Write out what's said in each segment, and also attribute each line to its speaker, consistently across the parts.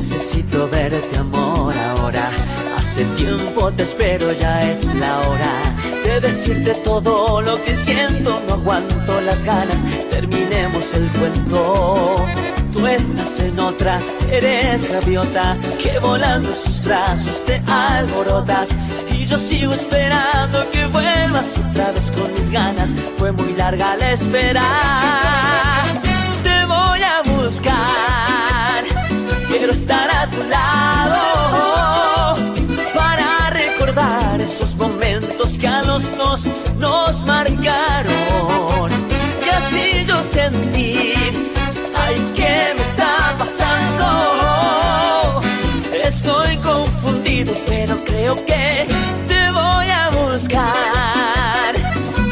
Speaker 1: quiero verte amor ahora. Hace tiempo te espero, ya es la hora de decirte todo lo que siento. No aguanto las ganas, terminemos el cuento. Tú estás en otra, eres gaviota que volando en sus brazos te alborotas. Y yo sigo esperando que vuelvas otra vez con mis ganas. Fue muy larga la espera. Esos momentos que a los dos nos marcaron. Y así yo sentí, ay, ¿qué me está pasando? Estoy confundido, pero creo que te voy a buscar.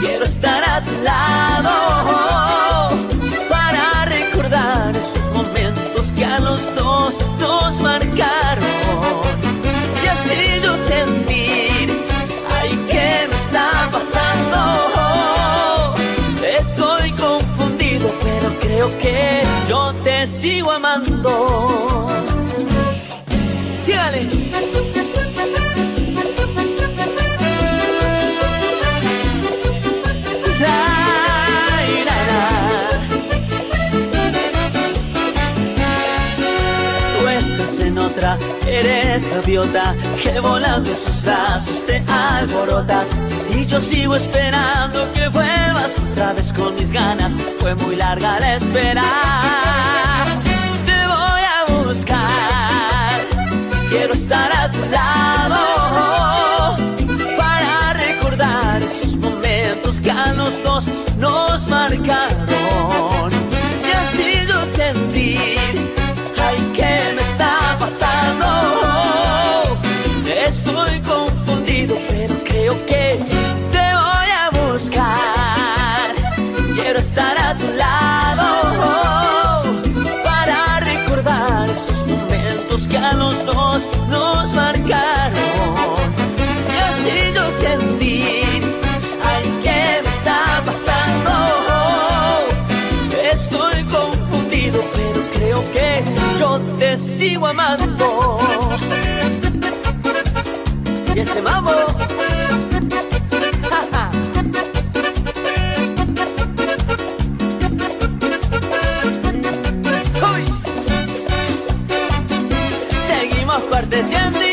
Speaker 1: Quiero estar a tu lado para recordar esos momentos que a los dos nos marcaron. Te sigo amando. Sígale. En otra, eres gaviota que volando en sus brazos te alborotas. Y yo sigo esperando que vuelvas otra vez con mis ganas. Fue muy larga la espera. Quiero estar a tu lado los nos marcaron. Y así yo sentir, ay, ¿qué me está pasando? Estoy confundido, pero creo que yo te sigo amando. Y ese mambo. Seguimos fuerte, ¿entiendes?